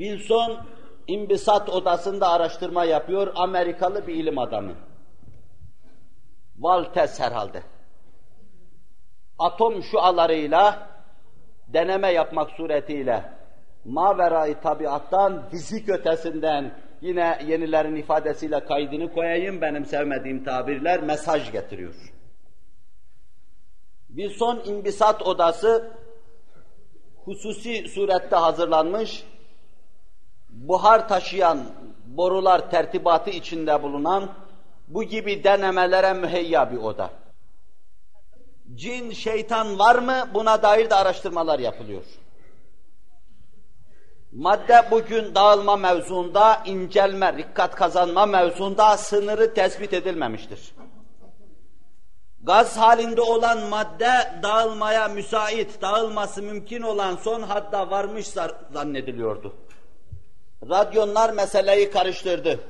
Wilson imbisat odasında araştırma yapıyor, Amerikalı bir ilim adamı. Walters herhalde. Atom şualarıyla deneme yapmak suretiyle maverayı tabiattan, fizik ötesinden yine yenilerin ifadesiyle kaydını koyayım benim sevmediğim tabirler mesaj getiriyor. Bir son imbisat odası hususi surette hazırlanmış, buhar taşıyan borular tertibatı içinde bulunan bu gibi denemelere müheyya bir oda. Cin, şeytan var mı? Buna dair de araştırmalar yapılıyor. Madde bugün dağılma mevzuunda, incelme, rikkat kazanma mevzuunda sınırı tespit edilmemiştir. Gaz halinde olan madde dağılmaya müsait, dağılması mümkün olan son hadda varmış zannediliyordu. Radyonlar meseleyi karıştırdı.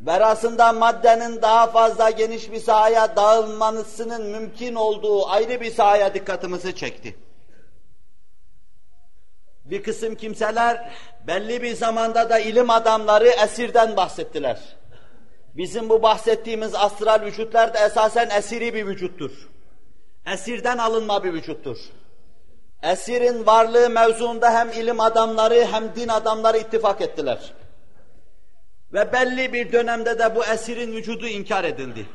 Verasında maddenin daha fazla geniş bir sahaya dağılmasının mümkün olduğu ayrı bir sahaya dikkatimizi çekti. Bir kısım kimseler belli bir zamanda da ilim adamları esirden bahsettiler. Bizim bu bahsettiğimiz astral vücutlar da esasen esiri bir vücuttur. Esirden alınma bir vücuttur. Esirin varlığı mevzuunda hem ilim adamları hem din adamları ittifak ettiler. Ve belli bir dönemde de bu esirin vücudu inkar edildi.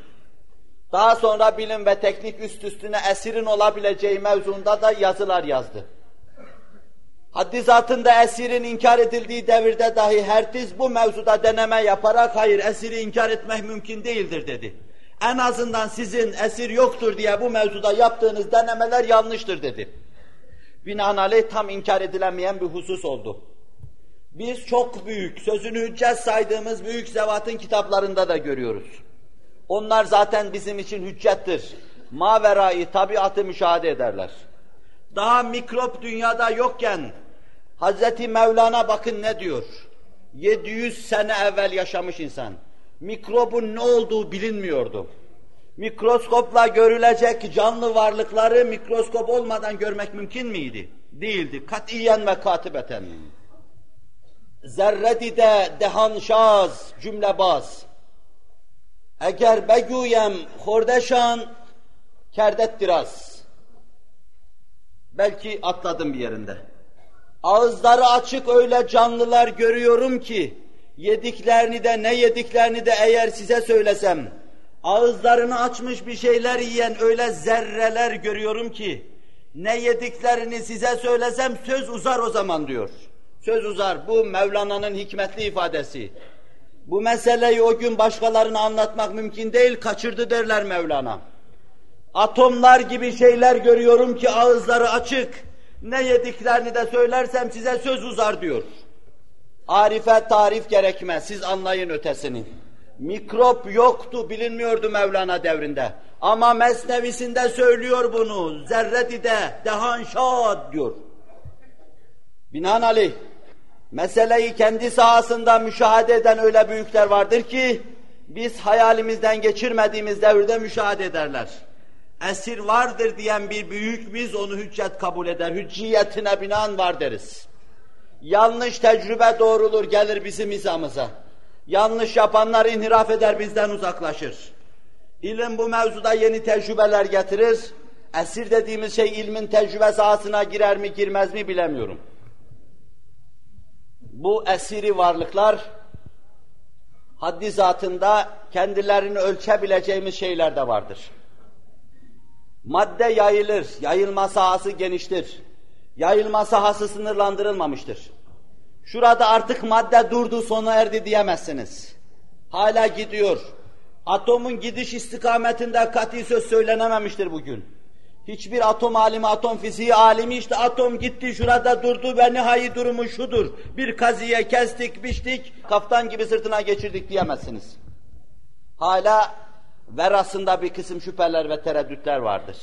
Daha sonra bilim ve teknik üst üstüne esirin olabileceği mevzuunda da yazılar yazdı. Haddi zatında esirin inkar edildiği devirde dahi hertiz bu mevzuda deneme yaparak hayır esiri inkar etmek mümkün değildir dedi. En azından sizin esir yoktur diye bu mevzuda yaptığınız denemeler yanlıştır dedi. Binaenaleyh tam inkar edilemeyen bir husus oldu. Biz çok büyük, sözünü hüccet saydığımız büyük zevatın kitaplarında da görüyoruz. Onlar zaten bizim için hüccettir. Maverayı, tabiatı müşahede ederler. Daha mikrop dünyada yokken Hazreti Mevlana bakın ne diyor? 700 sene evvel yaşamış insan. Mikrobun ne olduğu bilinmiyordu. Mikroskopla görülecek canlı varlıkları mikroskop olmadan görmek mümkün müydü? Değildi. Katiyen ve katibeten. Zerredide dehanşaz cümlebaz. Eğer beguyem hordeşan kerdet diraz. Belki atladım bir yerinde. Ağızları açık öyle canlılar görüyorum ki, yediklerini de ne yediklerini de eğer size söylesem, ağızlarını açmış bir şeyler yiyen öyle zerreler görüyorum ki, ne yediklerini size söylesem söz uzar o zaman diyor. Söz uzar, bu Mevlana'nın hikmetli ifadesi. Bu meseleyi o gün başkalarına anlatmak mümkün değil, kaçırdı derler Mevlana. Atomlar gibi şeyler görüyorum ki ağızları açık, ne yediklerini de söylersem size söz uzar diyor. Arife tarif gerekmez, siz anlayın ötesini. Mikrop yoktu, bilinmiyordu Mevlana devrinde. Ama mesnevisinde söylüyor bunu, zerretide, dehan şad diyor. Binaenaleyh, meseleyi kendi sahasında müşahede eden öyle büyükler vardır ki, biz hayalimizden geçirmediğimiz devirde müşahede ederler esir vardır diyen bir büyük biz onu hüccet kabul eder. Hücciyetine binaen var deriz. Yanlış tecrübe doğrulur gelir bizim izamıza. Yanlış yapanlar inhiraf eder bizden uzaklaşır. İlim bu mevzuda yeni tecrübeler getirir. Esir dediğimiz şey ilmin tecrübe sahasına girer mi girmez mi bilemiyorum. Bu esiri varlıklar haddi zatında kendilerini ölçebileceğimiz şeyler de vardır. Madde yayılır, yayılma sahası geniştir. Yayılma sahası sınırlandırılmamıştır. Şurada artık madde durdu, sona erdi diyemezsiniz. Hala gidiyor. Atomun gidiş istikametinde kati söz söylenememiştir bugün. Hiçbir atom alimi, atom fiziği alimi işte atom gitti şurada durdu ve nihai durumu şudur. Bir kaziye kestik, biçtik, kaftan gibi sırtına geçirdik diyemezsiniz. Hala verasında bir kısım şüpheler ve tereddütler vardır.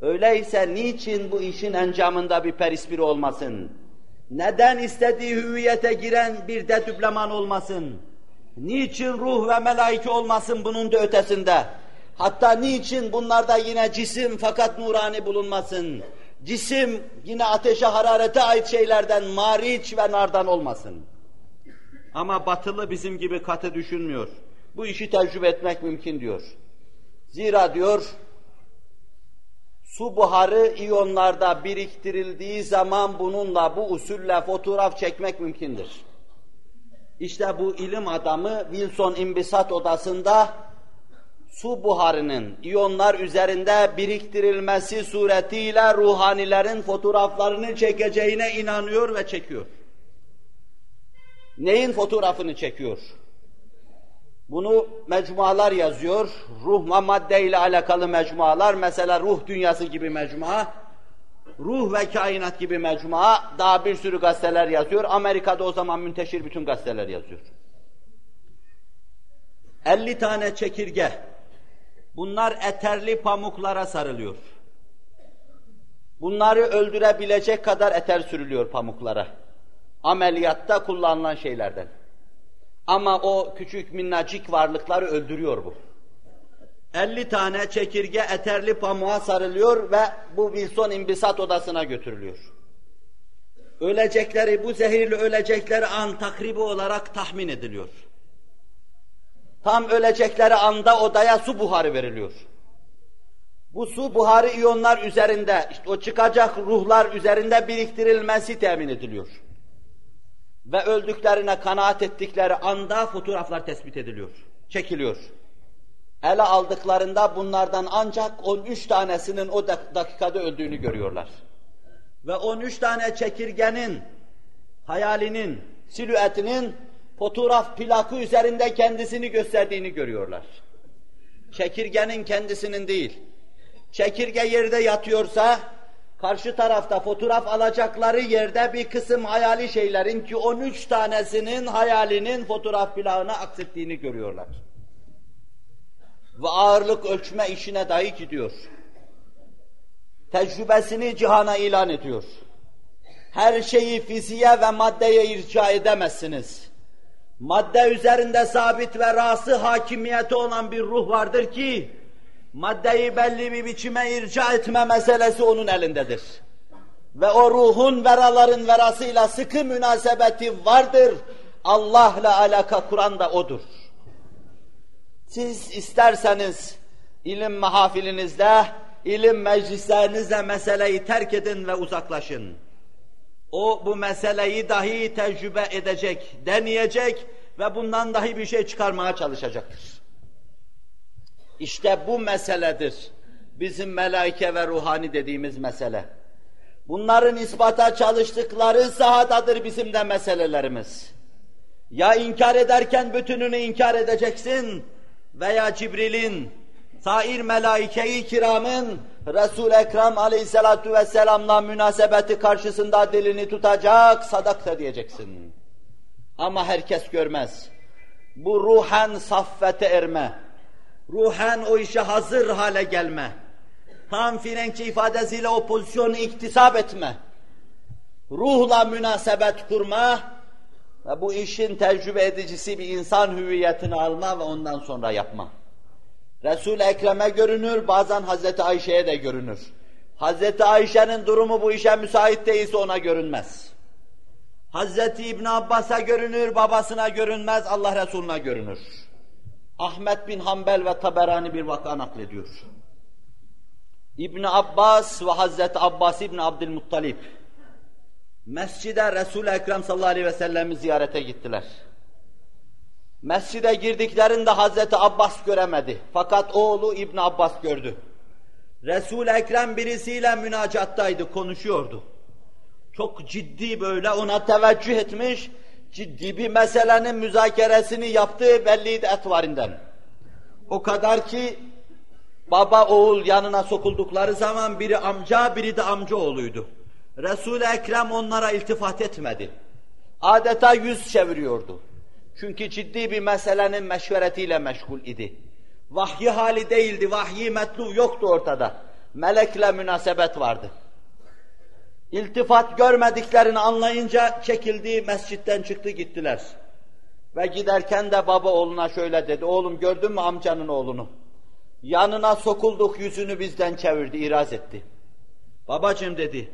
Öyleyse niçin bu işin encamında bir perispiri olmasın? Neden istediği hüviyete giren bir dedübleman olmasın? Niçin ruh ve melaike olmasın bunun da ötesinde? Hatta niçin bunlarda yine cisim fakat nurani bulunmasın? cisim yine ateşe hararete ait şeylerden mariç ve nardan olmasın. Ama batılı bizim gibi katı düşünmüyor. Bu işi tecrübe etmek mümkün diyor. Zira diyor, su buharı iyonlarda biriktirildiği zaman bununla, bu usulle fotoğraf çekmek mümkündür. İşte bu ilim adamı Wilson İmbisat Odası'nda su buharının iyonlar üzerinde biriktirilmesi suretiyle ruhanilerin fotoğraflarını çekeceğine inanıyor ve çekiyor. Neyin fotoğrafını çekiyor? Bunu mecmualar yazıyor. Ruh madde ile alakalı mecmualar. Mesela ruh dünyası gibi mecmua. Ruh ve kainat gibi mecmua. Daha bir sürü gazeteler yazıyor. Amerika'da o zaman münteşir bütün gazeteler yazıyor. 50 tane çekirge. Bunlar eterli pamuklara sarılıyor. Bunları öldürebilecek kadar eter sürülüyor pamuklara. Ameliyatta kullanılan şeylerden. Ama o küçük minnacık varlıkları öldürüyor bu. 50 tane çekirge eterli pamuğa sarılıyor ve bu Wilson imbisat odasına götürülüyor. Ölecekleri, bu zehirli ölecekleri an takribi olarak tahmin ediliyor. Tam ölecekleri anda odaya su buharı veriliyor. Bu su buharı iyonlar üzerinde, işte o çıkacak ruhlar üzerinde biriktirilmesi temin ediliyor ve öldüklerine kanaat ettikleri anda fotoğraflar tespit ediliyor, çekiliyor. Ele aldıklarında bunlardan ancak 13 tanesinin o dakikada öldüğünü görüyorlar. Ve 13 tane çekirgenin, hayalinin, silüetinin fotoğraf plakı üzerinde kendisini gösterdiğini görüyorlar. Çekirgenin kendisinin değil. Çekirge yerde yatıyorsa karşı tarafta fotoğraf alacakları yerde bir kısım hayali şeylerin ki 13 tanesinin hayalinin fotoğraf plağına aksettiğini görüyorlar. Ve ağırlık ölçme işine dahi gidiyor. Tecrübesini cihana ilan ediyor. Her şeyi fiziğe ve maddeye irca edemezsiniz. Madde üzerinde sabit ve rası hakimiyeti olan bir ruh vardır ki, maddeyi belli bir biçime irca etme meselesi onun elindedir. Ve o ruhun veraların verasıyla sıkı münasebeti vardır. Allah'la alaka Kur'an da odur. Siz isterseniz ilim mahafilinizde, ilim meclislerinizde meseleyi terk edin ve uzaklaşın. O bu meseleyi dahi tecrübe edecek, deneyecek ve bundan dahi bir şey çıkarmaya çalışacaktır. İşte bu meseledir. Bizim melaike ve ruhani dediğimiz mesele. Bunların ispata çalıştıkları sahadadır bizim de meselelerimiz. Ya inkar ederken bütününü inkar edeceksin veya Cibril'in, sair melaike-i kiramın Resul-i Ekrem aleyhissalatu vesselamla münasebeti karşısında dilini tutacak, sadakta diyeceksin. Ama herkes görmez. Bu ruhen saffete erme, ruhen o işe hazır hale gelme, tam Frenkçe ifadesiyle o pozisyonu iktisap etme, ruhla münasebet kurma ve bu işin tecrübe edicisi bir insan hüviyetini alma ve ondan sonra yapma. Resul-i Ekrem'e görünür, bazen Hazreti Ayşe'ye de görünür. Hazreti Ayşe'nin durumu bu işe müsait değilse ona görünmez. Hazreti İbn Abbas'a görünür, babasına görünmez, Allah Resulüne görünür. Ahmet bin Hanbel ve Taberani bir vaka naklediyor. İbn Abbas ve Hazreti Abbas İbn Abdülmuttalip mescide Resul-i Ekrem sallallahu aleyhi ve sellem'i ziyarete gittiler. Mescide girdiklerinde Hazreti Abbas göremedi. Fakat oğlu İbn Abbas gördü. Resul-i Ekrem birisiyle münacattaydı, konuşuyordu. Çok ciddi böyle ona teveccüh etmiş, ciddi bir meselenin müzakeresini yaptığı belliydi etvarinden. O kadar ki baba oğul yanına sokuldukları zaman biri amca biri de amca oğluydu. Resul-i Ekrem onlara iltifat etmedi. Adeta yüz çeviriyordu. Çünkü ciddi bir meselenin meşveretiyle meşgul idi. Vahyi hali değildi, vahyi metlu yoktu ortada. Melekle münasebet vardı. İltifat görmediklerini anlayınca çekildi, mescitten çıktı gittiler. Ve giderken de baba oğluna şöyle dedi, oğlum gördün mü amcanın oğlunu? Yanına sokulduk yüzünü bizden çevirdi, iraz etti. Babacım dedi,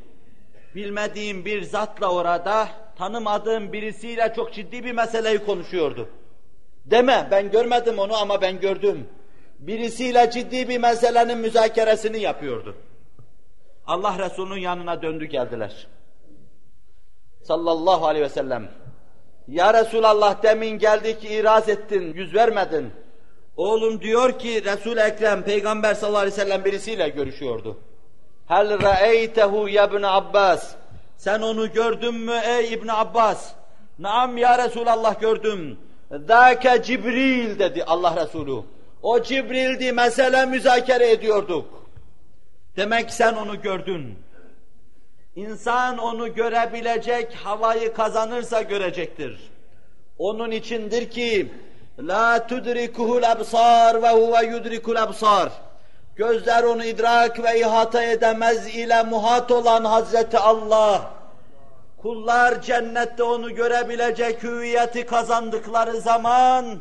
bilmediğim bir zatla orada, tanımadığım birisiyle çok ciddi bir meseleyi konuşuyordu. Deme, ben görmedim onu ama ben gördüm. Birisiyle ciddi bir meselenin müzakeresini yapıyordu. Allah Resulü'nün yanına döndü geldiler. Sallallahu aleyhi ve sellem. Ya Resulallah demin geldik iraz ettin, yüz vermedin. Oğlum diyor ki Resul Ekrem Peygamber sallallahu aleyhi ve sellem birisiyle görüşüyordu. Hel ra'eytehu ya ibn Abbas. Sen onu gördün mü ey İbn Abbas? Naam ya Resulallah gördüm. Zâke Cibril dedi Allah Resulü. O Cibril'di mesele müzakere ediyorduk. Demek sen onu gördün. İnsan onu görebilecek havayı kazanırsa görecektir. Onun içindir ki la tudrikuhul absar ve huve yudrikul absar. Gözler onu idrak ve ihata edemez ile muhat olan Hazreti Allah. Kullar cennette onu görebilecek hüviyeti kazandıkları zaman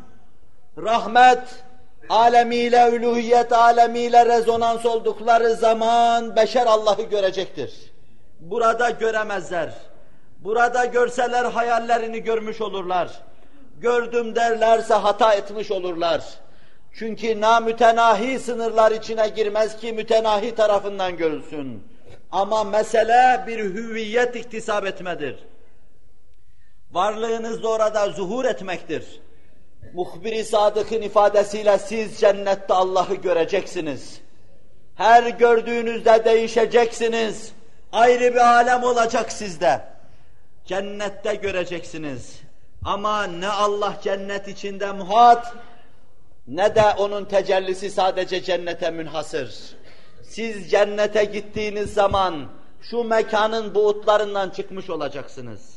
rahmet alemiyle, üluhiyet alemiyle rezonans oldukları zaman beşer Allah'ı görecektir. Burada göremezler. Burada görseler hayallerini görmüş olurlar. Gördüm derlerse hata etmiş olurlar. Çünkü namütenahi sınırlar içine girmez ki mütenahi tarafından görülsün. Ama mesele bir hüviyet iktisap etmedir. Varlığınız da orada zuhur etmektir. Muhbir-i Sadık'ın ifadesiyle siz cennette Allah'ı göreceksiniz. Her gördüğünüzde değişeceksiniz. Ayrı bir alem olacak sizde. Cennette göreceksiniz. Ama ne Allah cennet içinde muhat, ne de onun tecellisi sadece cennete münhasır. Siz cennete gittiğiniz zaman şu mekanın buğutlarından çıkmış olacaksınız.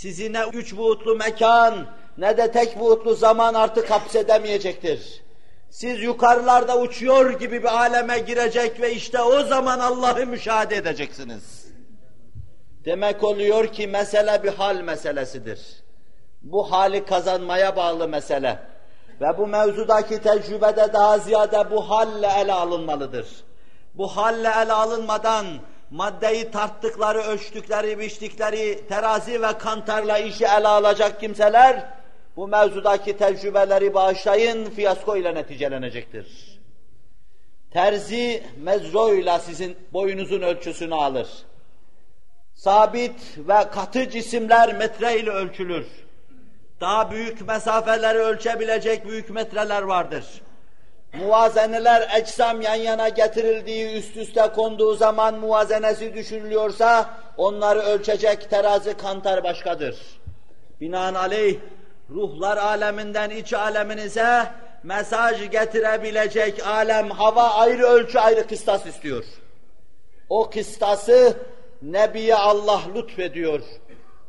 Sizi ne üç buğutlu mekan ne de tek buğutlu zaman artık hapsedemeyecektir. Siz yukarılarda uçuyor gibi bir aleme girecek ve işte o zaman Allah'ı müşahede edeceksiniz. Demek oluyor ki mesele bir hal meselesidir. Bu hali kazanmaya bağlı mesele. Ve bu mevzudaki tecrübede daha ziyade bu halle ele alınmalıdır. Bu halle ele alınmadan maddeyi tarttıkları, ölçtükleri, biçtikleri terazi ve kantarla işi ele alacak kimseler bu mevzudaki tecrübeleri bağışlayın, fiyasko ile neticelenecektir. Terzi mezroyla sizin boyunuzun ölçüsünü alır. Sabit ve katı cisimler metre ile ölçülür. Daha büyük mesafeleri ölçebilecek büyük metreler vardır. Muvazeneler eczam yan yana getirildiği üst üste konduğu zaman muvazenesi düşünülüyorsa onları ölçecek terazi kantar başkadır. Binaenaleyh ruhlar aleminden iç aleminize mesaj getirebilecek alem hava ayrı ölçü ayrı kıstas istiyor. O kıstası Nebiye Allah lütfediyor.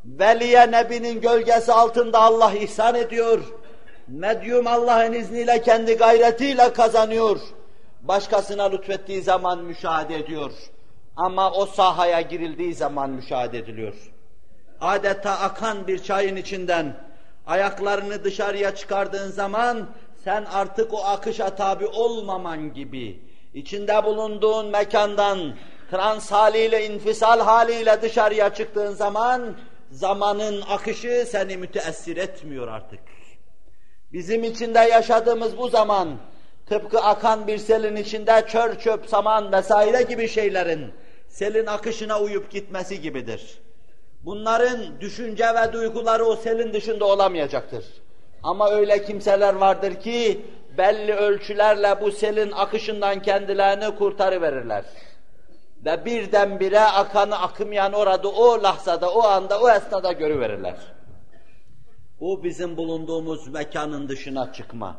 Veliye Nebi'nin gölgesi altında Allah ihsan ediyor. Medyum Allah'ın izniyle kendi gayretiyle kazanıyor. Başkasına lütfettiği zaman müşahede ediyor. Ama o sahaya girildiği zaman müşahede ediliyor. Adeta akan bir çayın içinden ayaklarını dışarıya çıkardığın zaman sen artık o akışa tabi olmaman gibi içinde bulunduğun mekandan trans haliyle, infisal haliyle dışarıya çıktığın zaman zamanın akışı seni müteessir etmiyor artık. Bizim içinde yaşadığımız bu zaman tıpkı akan bir selin içinde çör çöp, saman vesaire gibi şeylerin selin akışına uyup gitmesi gibidir. Bunların düşünce ve duyguları o selin dışında olamayacaktır. Ama öyle kimseler vardır ki belli ölçülerle bu selin akışından kendilerini kurtarıverirler. Ve birdenbire akanı akımayan orada o lahzada, o anda, o esnada görüverirler. Bu bizim bulunduğumuz mekanın dışına çıkma.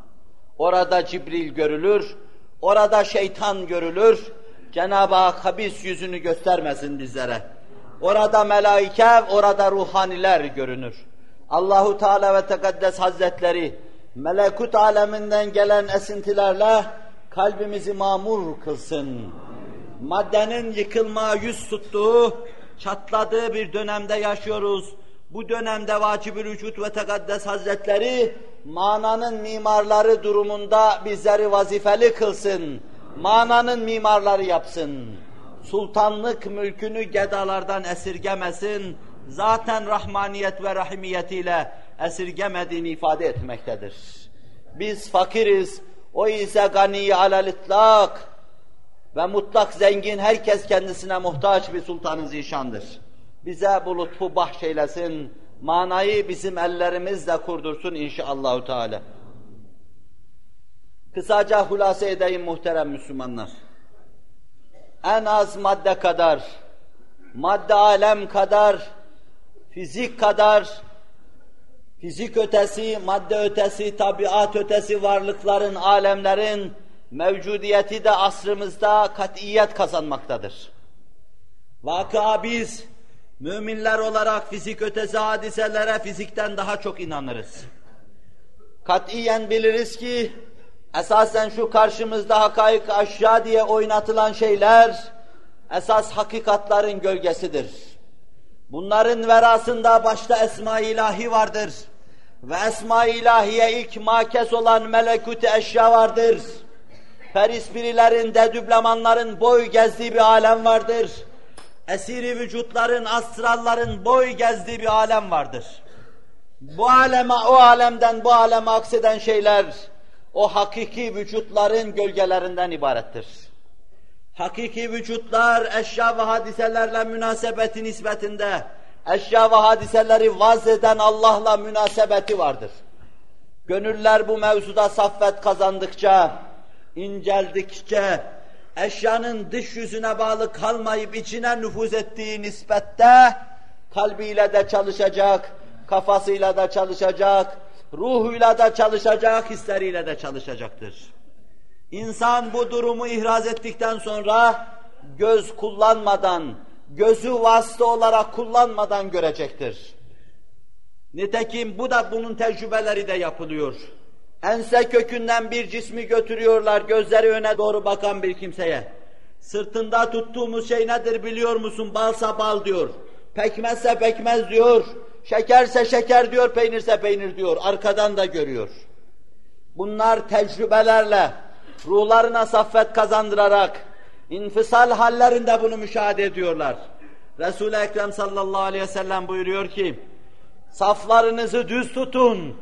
Orada Cibril görülür, orada şeytan görülür. Cenab-ı Hak habis yüzünü göstermesin bizlere. Orada melaike, orada ruhaniler görünür. Allahu Teala ve Tekaddes Hazretleri melekut aleminden gelen esintilerle kalbimizi mamur kılsın. Maddenin yıkılma yüz tuttuğu, çatladığı bir dönemde yaşıyoruz. Bu dönemde vacib-ül vücut ve tekaddes hazretleri mananın mimarları durumunda bizleri vazifeli kılsın. Mananın mimarları yapsın. sultanlık mülkünü gedalardan esirgemesin, zaten rahmaniyet ve rahimiyetiyle esirgemediğini ifade etmektedir. Biz fakiriz, o ise gani alel itlak ve mutlak zengin herkes kendisine muhtaç bir sultanı zişandır. Bize bu lütfu bahşeylesin, manayı bizim ellerimizle kurdursun inşallahü teala. Kısaca hulase edeyim muhterem Müslümanlar. En az madde kadar, madde alem kadar, fizik kadar, fizik ötesi, madde ötesi, tabiat ötesi varlıkların, alemlerin mevcudiyeti de asrımızda katiyet kazanmaktadır. Vaka biz, müminler olarak fizik ötesi hadiselere fizikten daha çok inanırız. Katiyen biliriz ki, esasen şu karşımızda hakaik aşağı diye oynatılan şeyler, esas hakikatların gölgesidir. Bunların verasında başta Esma-i İlahi vardır. Ve Esma-i İlahiye ilk makes olan melekut eşya vardır. Perispirilerin, dedüblemanların boy gezdiği bir alem vardır. Esiri vücutların, astralların boy gezdiği bir alem vardır. Bu aleme, o alemden bu aleme akseden şeyler, o hakiki vücutların gölgelerinden ibarettir. Hakiki vücutlar eşya ve hadiselerle münasebeti nispetinde, eşya ve hadiseleri vaz eden Allah'la münasebeti vardır. Gönüller bu mevzuda saffet kazandıkça, inceldikçe, eşyanın dış yüzüne bağlı kalmayıp içine nüfuz ettiği nispette, kalbiyle de çalışacak, kafasıyla da çalışacak, ruhuyla da çalışacak, hisleriyle de çalışacaktır. İnsan bu durumu ihraz ettikten sonra göz kullanmadan, gözü vasıta olarak kullanmadan görecektir. Nitekim bu da bunun tecrübeleri de yapılıyor. Ense kökünden bir cismi götürüyorlar gözleri öne doğru bakan bir kimseye. Sırtında tuttuğumuz şey nedir biliyor musun? Balsa bal diyor. Pekmezse pekmez diyor. Şekerse şeker diyor, peynirse peynir diyor. Arkadan da görüyor. Bunlar tecrübelerle, ruhlarına saffet kazandırarak, infisal hallerinde bunu müşahede ediyorlar. Resul-i Ekrem sallallahu aleyhi ve sellem buyuruyor ki, saflarınızı düz tutun,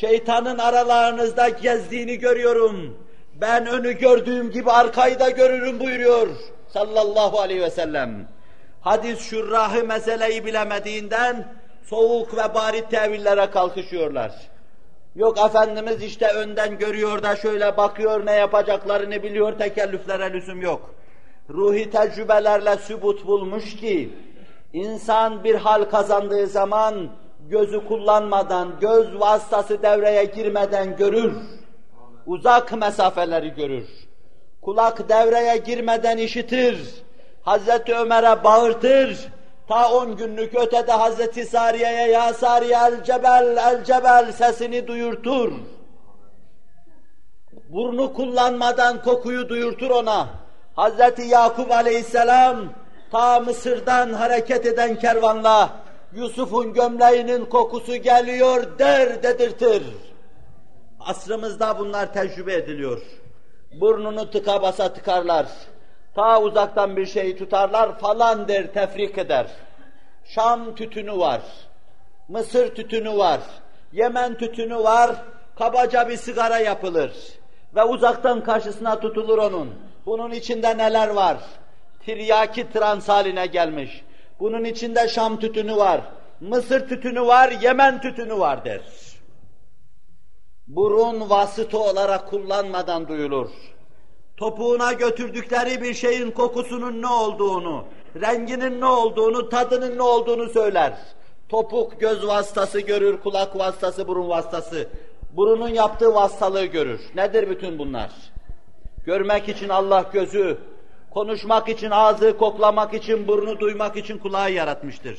şeytanın aralarınızda gezdiğini görüyorum, ben önü gördüğüm gibi arkayı da görürüm buyuruyor sallallahu aleyhi ve sellem. Hadis şurrahı meseleyi bilemediğinden soğuk ve barit tevillere kalkışıyorlar. Yok Efendimiz işte önden görüyor da şöyle bakıyor ne yapacaklarını biliyor tekellüflere lüzum yok. Ruhi tecrübelerle sübut bulmuş ki insan bir hal kazandığı zaman gözü kullanmadan, göz vasıtası devreye girmeden görür. Uzak mesafeleri görür. Kulak devreye girmeden işitir. Hazreti Ömer'e bağırtır. Ta on günlük ötede Hazreti Sariye'ye ya Sariye el cebel el cebel sesini duyurtur. Burnu kullanmadan kokuyu duyurtur ona. Hazreti Yakup aleyhisselam ta Mısır'dan hareket eden kervanla Yusuf'un gömleğinin kokusu geliyor der dedirtir. Asrımızda bunlar tecrübe ediliyor. Burnunu tıka basa tıkarlar. Ta uzaktan bir şey tutarlar falan der, tefrik eder. Şam tütünü var. Mısır tütünü var. Yemen tütünü var. Kabaca bir sigara yapılır. Ve uzaktan karşısına tutulur onun. Bunun içinde neler var? Tiryaki trans haline gelmiş. Bunun içinde Şam tütünü var. Mısır tütünü var, Yemen tütünü var der. Burun vasıta olarak kullanmadan duyulur topuğuna götürdükleri bir şeyin kokusunun ne olduğunu, renginin ne olduğunu, tadının ne olduğunu söyler. Topuk göz vasıtası görür, kulak vasıtası, burun vasıtası. Burunun yaptığı vasıtalığı görür. Nedir bütün bunlar? Görmek için Allah gözü, konuşmak için ağzı, koklamak için burnu, duymak için kulağı yaratmıştır.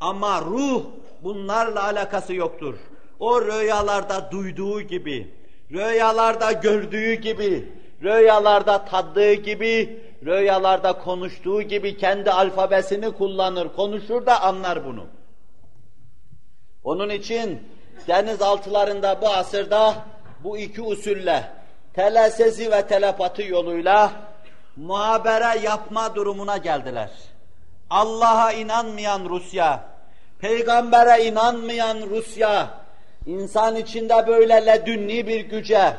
Ama ruh bunlarla alakası yoktur. O rüyalarda duyduğu gibi, rüyalarda gördüğü gibi, rüyalarda taddığı gibi, rüyalarda konuştuğu gibi kendi alfabesini kullanır, konuşur da anlar bunu. Onun için denizaltılarında bu asırda bu iki usulle, telesezi ve telepati yoluyla muhabere yapma durumuna geldiler. Allah'a inanmayan Rusya, peygambere inanmayan Rusya, insan içinde böyle ledünni bir güce,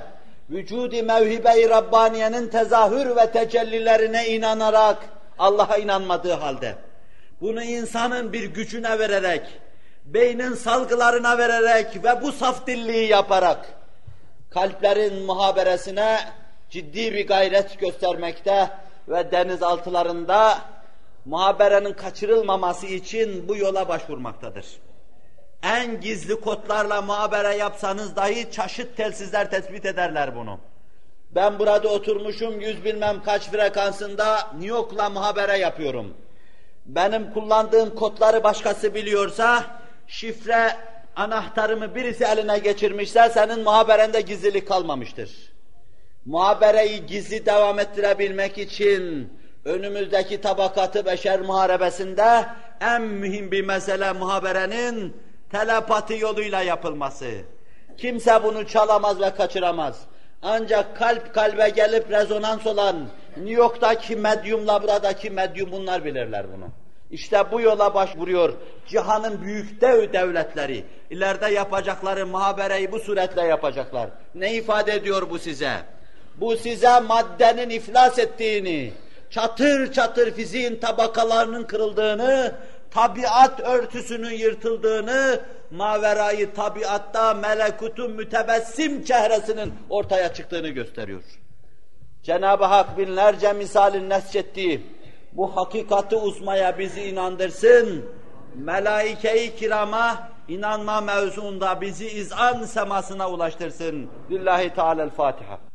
vücudi mevhibe-i Rabbaniye'nin tezahür ve tecellilerine inanarak Allah'a inanmadığı halde, bunu insanın bir gücüne vererek, beynin salgılarına vererek ve bu saf dilliği yaparak, kalplerin muhaberesine ciddi bir gayret göstermekte ve denizaltılarında muhaberenin kaçırılmaması için bu yola başvurmaktadır. En gizli kodlarla muhabere yapsanız dahi çeşit telsizler tespit ederler bunu. Ben burada oturmuşum yüz bilmem kaç frekansında New York'la muhabere yapıyorum. Benim kullandığım kodları başkası biliyorsa şifre anahtarımı birisi eline geçirmişse senin muhaberende gizlilik kalmamıştır. Muhabereyi gizli devam ettirebilmek için önümüzdeki tabakatı beşer muharebesinde en mühim bir mesele muhaberenin telepati yoluyla yapılması. Kimse bunu çalamaz ve kaçıramaz. Ancak kalp kalbe gelip rezonans olan New York'taki medyumla buradaki medyum bunlar bilirler bunu. İşte bu yola başvuruyor cihanın büyük dev devletleri. İleride yapacakları muhabereyi bu suretle yapacaklar. Ne ifade ediyor bu size? Bu size maddenin iflas ettiğini, çatır çatır fiziğin tabakalarının kırıldığını, tabiat örtüsünün yırtıldığını, maverayı tabiatta melekutun mütebessim çehresinin ortaya çıktığını gösteriyor. Cenab-ı Hak binlerce misalin nesçettiği bu hakikati uzmaya bizi inandırsın, melaike-i kirama inanma mevzuunda bizi izan semasına ulaştırsın. Lillahi Teala'l-Fatiha.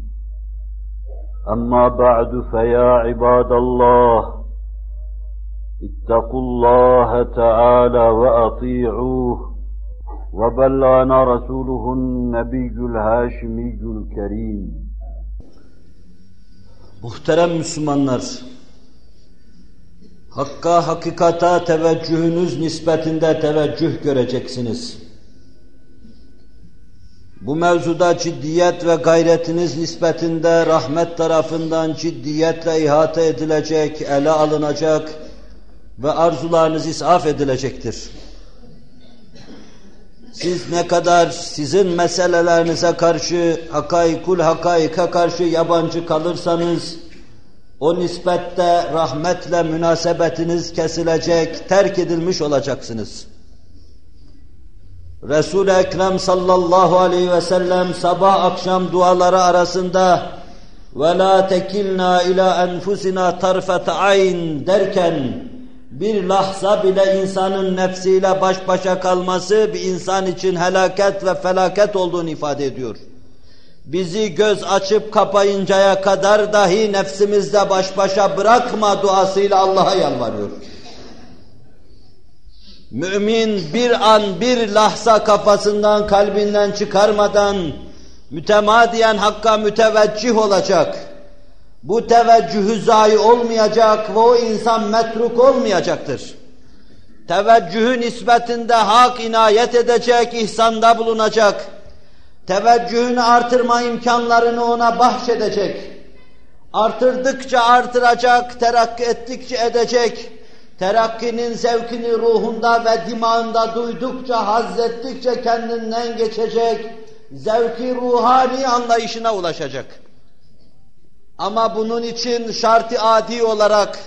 أما بعد فيا عباد الله اتقوا الله تعالى وأطيعوه وبلغنا رسوله النبي الهاشمي الكريم Muhterem Müslümanlar, Hakka, hakikata teveccühünüz nispetinde teveccüh göreceksiniz. Bu mevzuda ciddiyet ve gayretiniz nispetinde rahmet tarafından ciddiyetle ihate edilecek, ele alınacak ve arzularınız isaf edilecektir. Siz ne kadar sizin meselelerinize karşı, hakaikul hakaika karşı yabancı kalırsanız, o nispette rahmetle münasebetiniz kesilecek, terk edilmiş olacaksınız. Resul-i Ekrem sallallahu aleyhi ve sellem sabah akşam duaları arasında ve la tekilna ila enfusina tarfet ayn derken bir lahza bile insanın nefsiyle baş başa kalması bir insan için helaket ve felaket olduğunu ifade ediyor. Bizi göz açıp kapayıncaya kadar dahi nefsimizle baş başa bırakma duasıyla Allah'a yalvarıyoruz. Mümin bir an bir lahza kafasından kalbinden çıkarmadan mütemadiyen Hakk'a müteveccih olacak. Bu teveccühü zayi olmayacak ve o insan metruk olmayacaktır. Teveccühü nispetinde hak inayet edecek, ihsanda bulunacak teveccühünü artırma imkanlarını ona bahşedecek. Artırdıkça artıracak, terakki ettikçe edecek. Terakkinin zevkini ruhunda ve dimağında duydukça, hazzettikçe kendinden geçecek. Zevki ruhani anlayışına ulaşacak. Ama bunun için şartı adi olarak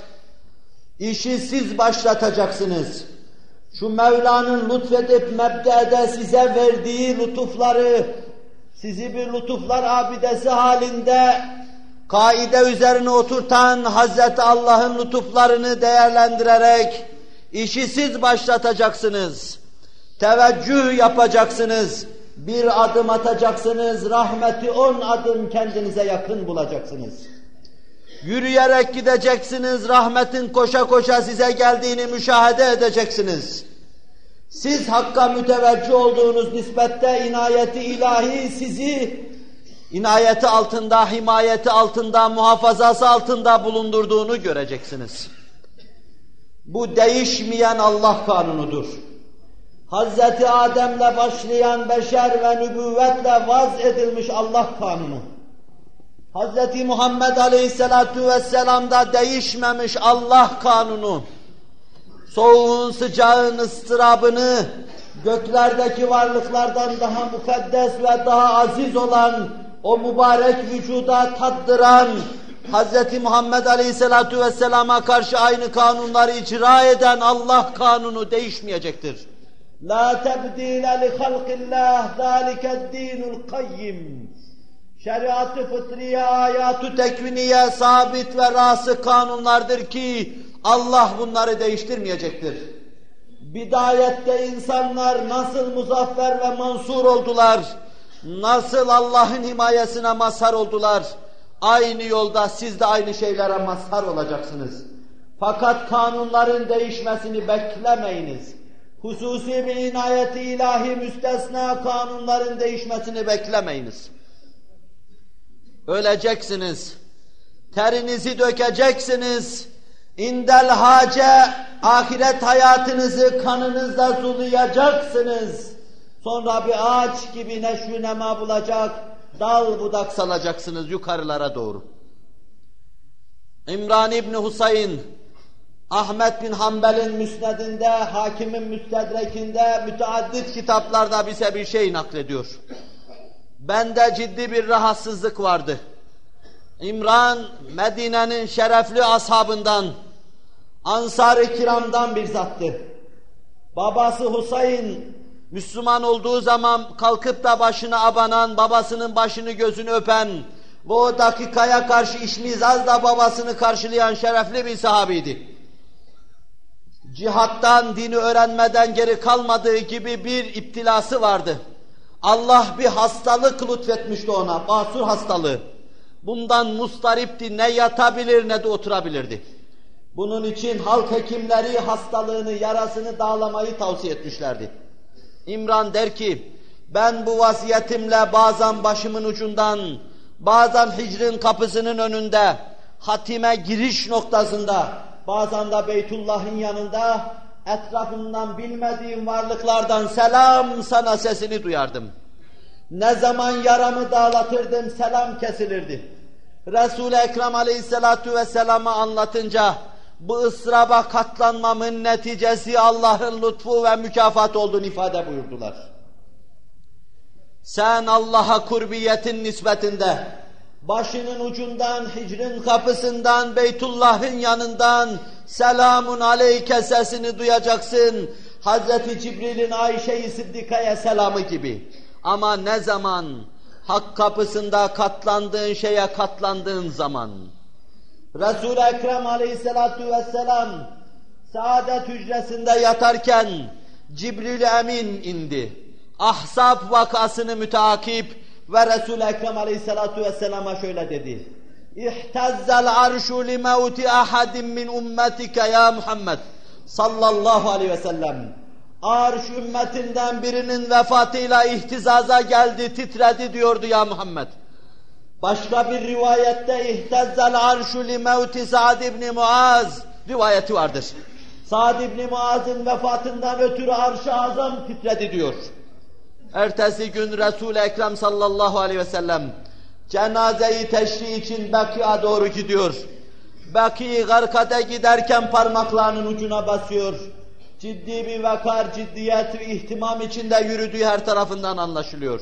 işi siz başlatacaksınız. Şu Mevla'nın lütfedip mebdede size verdiği lütufları, sizi bir lütuflar abidesi halinde kaide üzerine oturtan Hazreti Allah'ın lütuflarını değerlendirerek işi siz başlatacaksınız. Teveccüh yapacaksınız. Bir adım atacaksınız, rahmeti on adım kendinize yakın bulacaksınız. Yürüyerek gideceksiniz, rahmetin koşa koşa size geldiğini müşahede edeceksiniz. Siz Hakk'a müteveccih olduğunuz nispette inayeti ilahi sizi inayeti altında, himayeti altında, muhafazası altında bulundurduğunu göreceksiniz. Bu değişmeyen Allah kanunudur. Hazreti Adem'le başlayan beşer ve nübüvvetle vaz edilmiş Allah kanunu. Hazreti Muhammed Aleyhisselatu Vesselam'da değişmemiş Allah kanunu. Soğuğun, sıcağın ıstırabını göklerdeki varlıklardan daha mukaddes ve daha aziz olan o mübarek vücuda tattıran Hz. Muhammed Aleyhisselatu Vesselam'a karşı aynı kanunları icra eden Allah kanunu değişmeyecektir. La tebdile li halqillah zâliket dinul kayyim. Şeriat-ı fıtriye, ayat-ı tekviniye sabit ve rası kanunlardır ki Allah bunları değiştirmeyecektir. Bidayette insanlar nasıl muzaffer ve mansur oldular, nasıl Allah'ın himayesine mazhar oldular, aynı yolda siz de aynı şeylere mazhar olacaksınız. Fakat kanunların değişmesini beklemeyiniz. Hususi bir inayeti ilahi müstesna kanunların değişmesini beklemeyiniz. Öleceksiniz, terinizi dökeceksiniz, indel hace ahiret hayatınızı kanınızda sulayacaksınız. Sonra bir ağaç gibi neşvi nema bulacak, dal budak salacaksınız yukarılara doğru. İmran İbni Husayn, Ahmet bin Hanbel'in müsnedinde, hakimin müstedrekinde, müteaddit kitaplarda bize bir şey naklediyor. Bende ciddi bir rahatsızlık vardı. İmran, Medine'nin şerefli ashabından, Ansar-ı Kiram'dan bir zattı. Babası Husayn, Müslüman olduğu zaman kalkıp da başını abanan, babasının başını gözünü öpen ve o dakikaya karşı işmizazla babasını karşılayan şerefli bir sahabiydi. Cihattan, dini öğrenmeden geri kalmadığı gibi bir iptilası vardı. Allah bir hastalık lütfetmişti ona, basur hastalığı. Bundan mustaripti, ne yatabilir ne de oturabilirdi. Bunun için halk hekimleri hastalığını, yarasını dağlamayı tavsiye etmişlerdi. İmran der ki, ben bu vaziyetimle bazen başımın ucundan, bazen hicrin kapısının önünde, hatime giriş noktasında, bazen de Beytullah'ın yanında, etrafından bilmediğim varlıklardan selam sana sesini duyardım. Ne zaman yaramı dağlatırdım, selam kesilirdi. Resul-i Ekrem aleyhissalatu vesselam'ı anlatınca, bu ısraba katlanmamın neticesi Allah'ın lütfu ve mükafat olduğunu ifade buyurdular. Sen Allah'a kurbiyetin nispetinde, başının ucundan, hicrin kapısından, Beytullah'ın yanından selamun aleyke sesini duyacaksın. Hazreti Cibril'in Ayşe-i Sıddika'ya selamı gibi. Ama ne zaman hak kapısında katlandığın şeye katlandığın zaman, Resul-i Ekrem aleyhissalatu vesselam saadet hücresinde yatarken Cibril Emin indi. Ahzab vakasını müteakip ve Resul-i Ekrem aleyhissalatu vesselama şöyle dedi. İhtezzel arşu li mevti ahadin min ummetike ya Muhammed sallallahu aleyhi ve sellem. Arş ümmetinden birinin vefatıyla ihtizaza geldi, titredi diyordu ya Muhammed. Başka bir rivayette ihtezzel arşu li mevti Sa'd ibn Muaz rivayeti vardır. Sa'd ibn Muaz'ın vefatından ötürü arş-ı azam titredi diyor. Ertesi gün Resul-i Ekrem sallallahu aleyhi ve sellem cenazeyi teşri için Bakı'ya doğru gidiyor. Bakı'yı garkada giderken parmaklarının ucuna basıyor. Ciddi bir vakar, ciddiyet ve ihtimam içinde yürüdüğü her tarafından anlaşılıyor.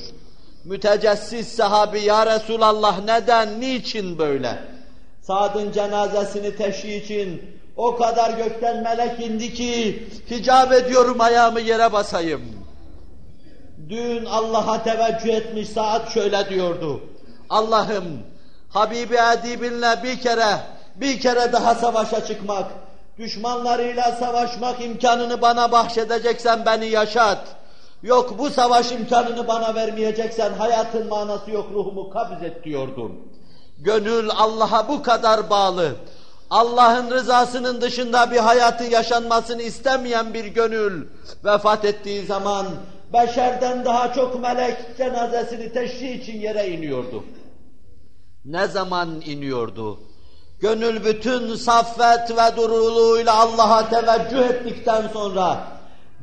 Mütecessis sahabi ya Resulallah neden, niçin böyle? Sad'ın cenazesini teşhi için o kadar gökten melek indi ki hicap ediyorum ayağımı yere basayım. Dün Allah'a teveccüh etmiş saat şöyle diyordu. Allah'ım Habibi Edibinle bir kere, bir kere daha savaşa çıkmak, düşmanlarıyla savaşmak imkanını bana bahşedeceksen beni yaşat. Yok bu savaş imkanını bana vermeyeceksen hayatın manası yok ruhumu kabz et diyordum. Gönül Allah'a bu kadar bağlı. Allah'ın rızasının dışında bir hayatı yaşanmasını istemeyen bir gönül vefat ettiği zaman beşerden daha çok melek cenazesini teşri için yere iniyordu. Ne zaman iniyordu? Gönül bütün saffet ve duruluğuyla Allah'a teveccüh ettikten sonra,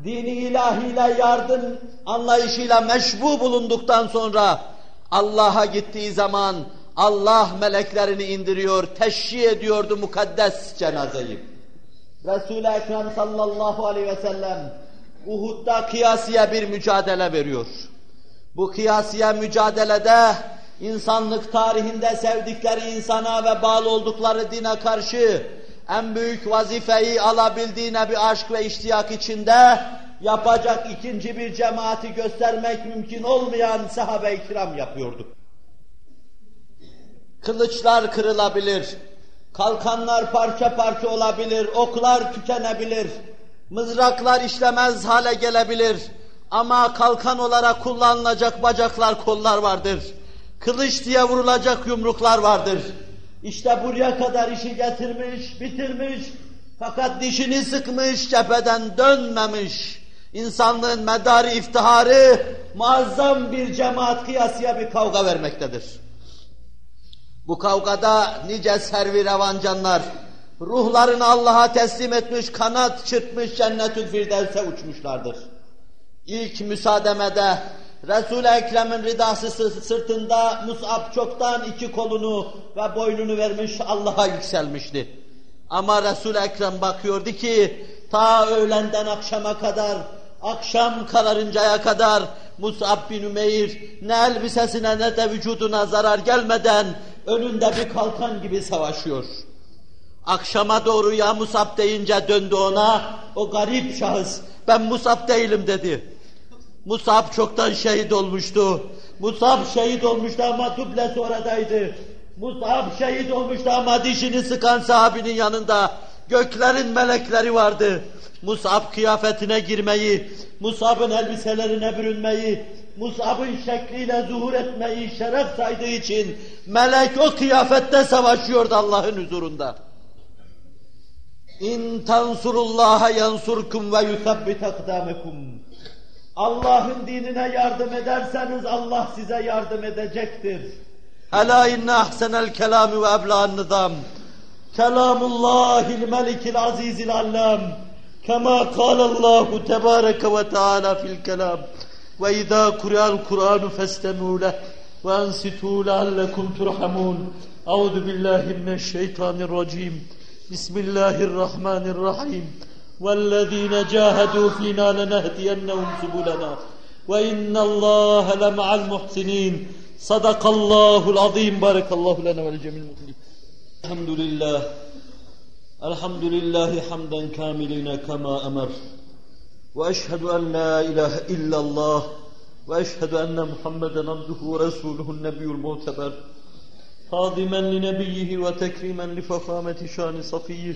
dini ilahiyle yardım anlayışıyla meşbu bulunduktan sonra, Allah'a gittiği zaman Allah meleklerini indiriyor, teşri ediyordu mukaddes cenazeyi. Resul-i Ekrem sallallahu aleyhi ve sellem Uhud'da kıyasiye bir mücadele veriyor. Bu kıyasiye mücadelede insanlık tarihinde sevdikleri insana ve bağlı oldukları dine karşı en büyük vazifeyi alabildiğine bir aşk ve iştiyak içinde yapacak ikinci bir cemaati göstermek mümkün olmayan sahabe-i kiram yapıyordu. Kılıçlar kırılabilir, kalkanlar parça parça olabilir, oklar tükenebilir, mızraklar işlemez hale gelebilir. Ama kalkan olarak kullanılacak bacaklar, kollar vardır. Kılıç diye vurulacak yumruklar vardır. İşte buraya kadar işi getirmiş, bitirmiş. Fakat dişini sıkmış, cepheden dönmemiş. İnsanlığın medarı iftiharı muazzam bir cemaat kıyasıya bir kavga vermektedir. Bu kavgada nice servi revancanlar, ruhlarını Allah'a teslim etmiş, kanat çırpmış cennetül firdevse uçmuşlardır. İlk müsaademede Resul-i Ekrem'in ridası sırtında Mus'ab çoktan iki kolunu ve boynunu vermiş Allah'a yükselmişti. Ama Resul-i Ekrem bakıyordu ki ta öğlenden akşama kadar, akşam kararıncaya kadar Mus'ab bin Ümeyr ne elbisesine ne de vücuduna zarar gelmeden önünde bir kalkan gibi savaşıyor. Akşama doğru ya Musab deyince döndü ona, o garip şahıs, ben Musab değilim dedi. Musab çoktan şehit olmuştu. Musab şehit olmuştu ama dublesi oradaydı. Musab şehit olmuştu ama dişini sıkan sahabinin yanında göklerin melekleri vardı. Musab kıyafetine girmeyi, Musab'ın elbiselerine bürünmeyi, Musab'ın şekliyle zuhur etmeyi şeref saydığı için melek o kıyafette savaşıyordu Allah'ın huzurunda. İn tansurullaha yansurkum ve yusabbit akdamekum. Allah'ın dinine yardım ederseniz Allah size yardım edecektir. Ela inne ahsenel kelami ve ebla'n nizam. Kelamullahil melikil azizil allam. Kema kâlallahu tebâreke ve teâlâ fil kelam. Ve izâ kur'al Kur'anu festemû leh. Ve ensitû leallekum turhamun. Euzu billahi mineşşeytanirracim. Bismillahirrahmanirrahim. والذين جاهدوا فينا لنهدينهم سبلنا. وإن الله لمع المحسنين. صدق الله العظيم. بارك الله لنا ولجميع المسلمين. الحمد لله. الحمد لله حمدا كاملين كما أمر. وأشهد أن لا إله إلا الله. وأشهد أن محمدا عبده ورسوله النبي المعتبر. خادما لنبيه وتكريما لفخامة شان صفيه.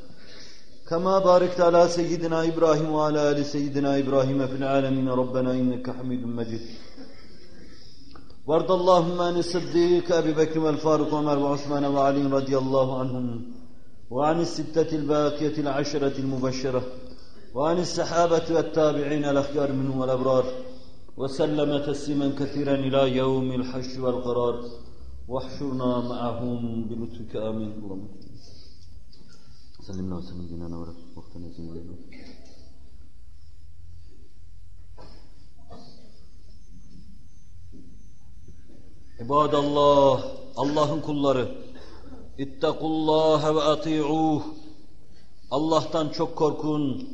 كما باركت على سيدنا إبراهيم وعلى آل سيدنا إبراهيم في العالمين. ربنا إنك حميد مجيد. وارض اللهم عن الصديق أبي بكر والفاروق وعمر وعثمان وعلي رضي الله عنهم وعن الستة الباقية العشرة المبشرة وعن السحابة والتابعين الأخيار منهم والأبرار. وسلم تسليما كثيرا إلى يوم الحشر والقرار. واحشرنا معهم بلطفك آمين. اللهم سلمنا وسلم ديننا ورسول وقتنا زماننا İbadallah, Allah'ın kulları, İttakullaha ve ati'uh. Allah'tan çok korkun,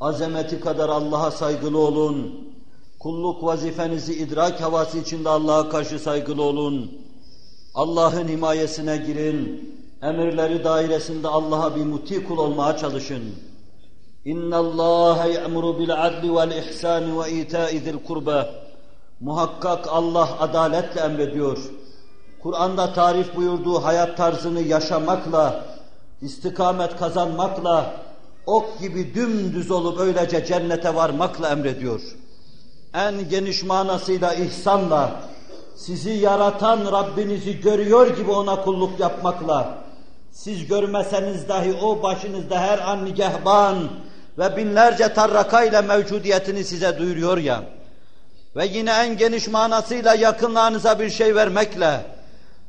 azameti kadar Allah'a saygılı olun. Kulluk vazifenizi idrak havası içinde Allah'a karşı saygılı olun. Allah'ın himayesine girin. Emirleri dairesinde Allah'a bir muti kul olmaya çalışın. Bil adli vel ihsani ve ita'i zil kurba. Muhakkak Allah adaletle emrediyor. Kur'an'da tarif buyurduğu hayat tarzını yaşamakla, istikamet kazanmakla, ok gibi dümdüz olup öylece cennete varmakla emrediyor. En geniş manasıyla ihsanla, sizi yaratan Rabbinizi görüyor gibi ona kulluk yapmakla, siz görmeseniz dahi o başınızda her an nigehban ve binlerce tarraka ile mevcudiyetini size duyuruyor ya. Ve yine en geniş manasıyla yakınlarınıza bir şey vermekle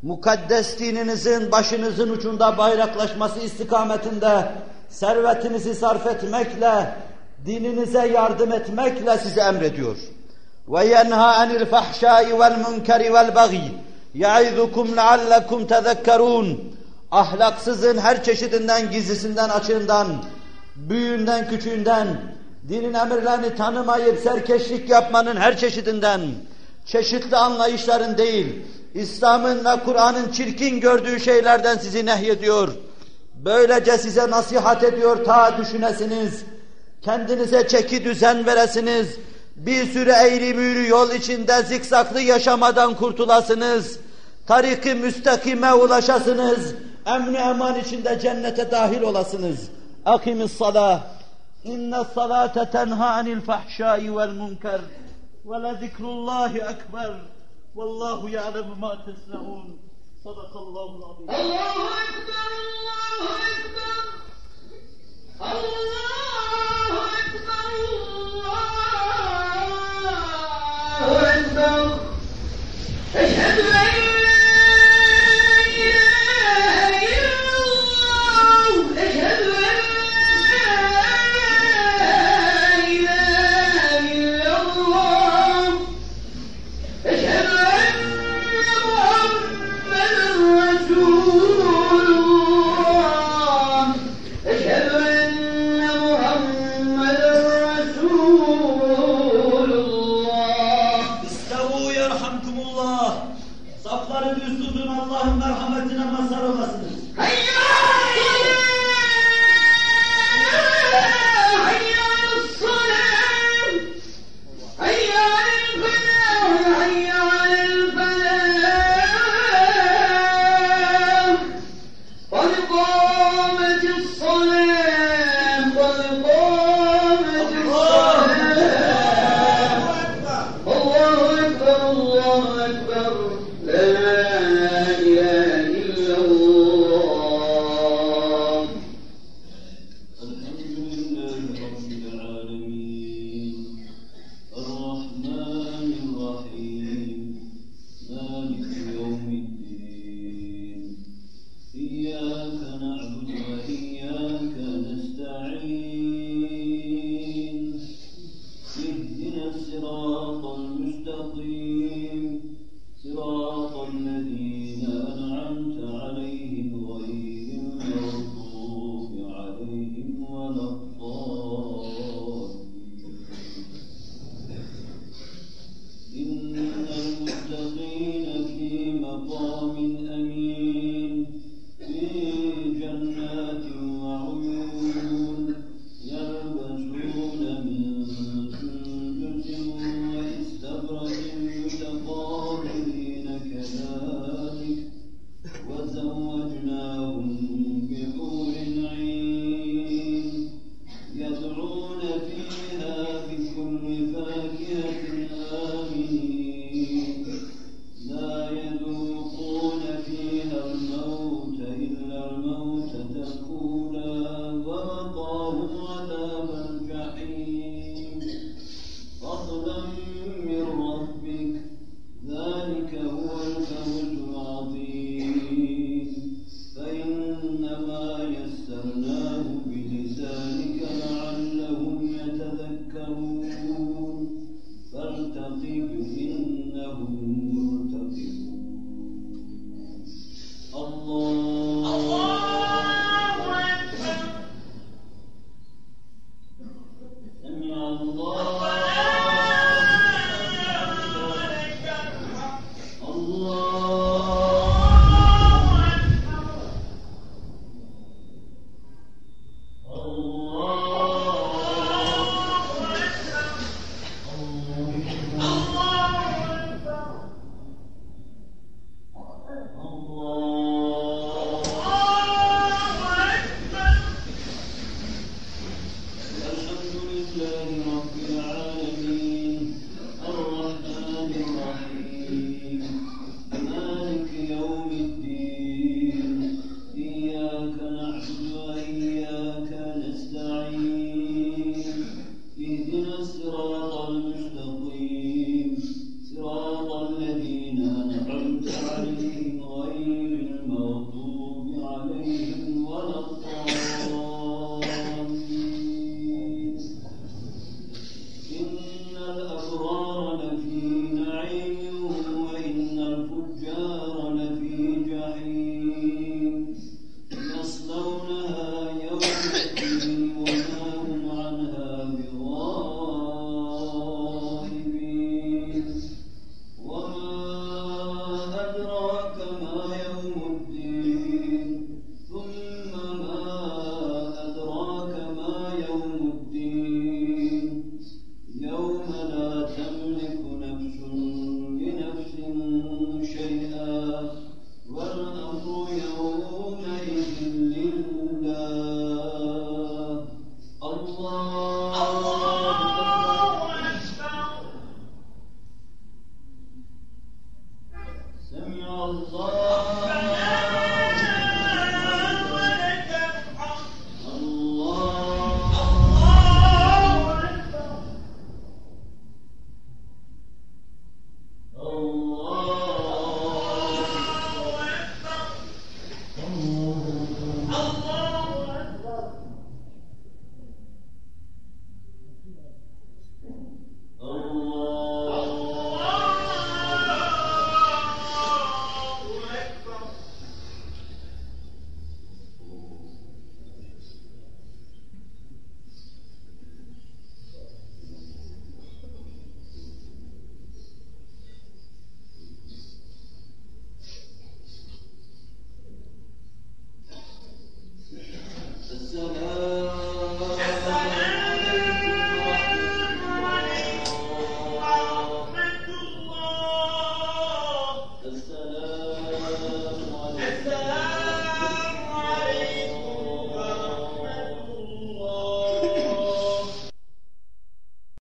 mukaddes dininizin başınızın ucunda bayraklaşması istikametinde servetinizi sarf etmekle dininize yardım etmekle size emrediyor. Ve yenha anil fahşai vel munkeri vel bagi yaizukum leallekum tezekkerun. Ahlaksızın her çeşidinden, gizlisinden, açığından, büyüğünden, küçüğünden, dinin emirlerini tanımayıp serkeşlik yapmanın her çeşidinden, çeşitli anlayışların değil, İslam'ın ve Kur'an'ın çirkin gördüğü şeylerden sizi nehyediyor. Böylece size nasihat ediyor ta düşünesiniz, kendinize çeki düzen veresiniz, bir sürü eğri büğrü yol içinde zikzaklı yaşamadan kurtulasınız, tarik-i müstakime ulaşasınız, emni eman içinde cennete dahil olasınız. Akimis salah. İnne salate tenha anil fahşai vel munker. Ve le zikrullahi ekber. Vallahu ya'lemu ma tesneun. Sadakallahu azim. Allahu ekber, Allahu ekber. Allahu ekber, Allahu ekber. Eşhedü en rahmetumullah. Safları düz tutun Allah'ın merhametine mazhar olasınız. Hayır!